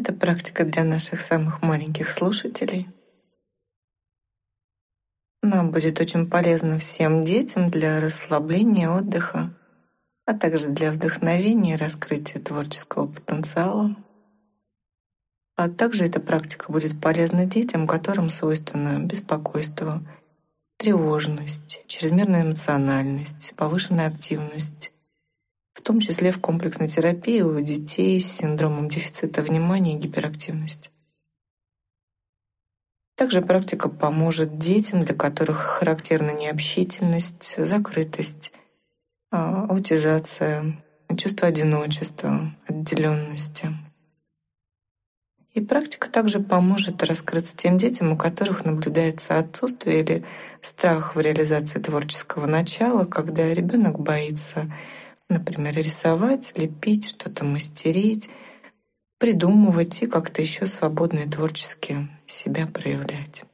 Это практика для наших самых маленьких слушателей. Нам будет очень полезно всем детям для расслабления, отдыха, а также для вдохновения и раскрытия творческого потенциала. А также эта практика будет полезна детям, которым свойственно беспокойство, тревожность, чрезмерная эмоциональность, повышенная активность, в том числе в комплексной терапии у детей с синдромом дефицита внимания и гиперактивности. Также практика поможет детям, для которых характерна необщительность, закрытость, а, аутизация, чувство одиночества, отделенности. И практика также поможет раскрыться тем детям, у которых наблюдается отсутствие или страх в реализации творческого начала, когда ребенок боится, например, рисовать, лепить, что-то мастерить, придумывать и как-то еще свободно и творчески себя проявлять.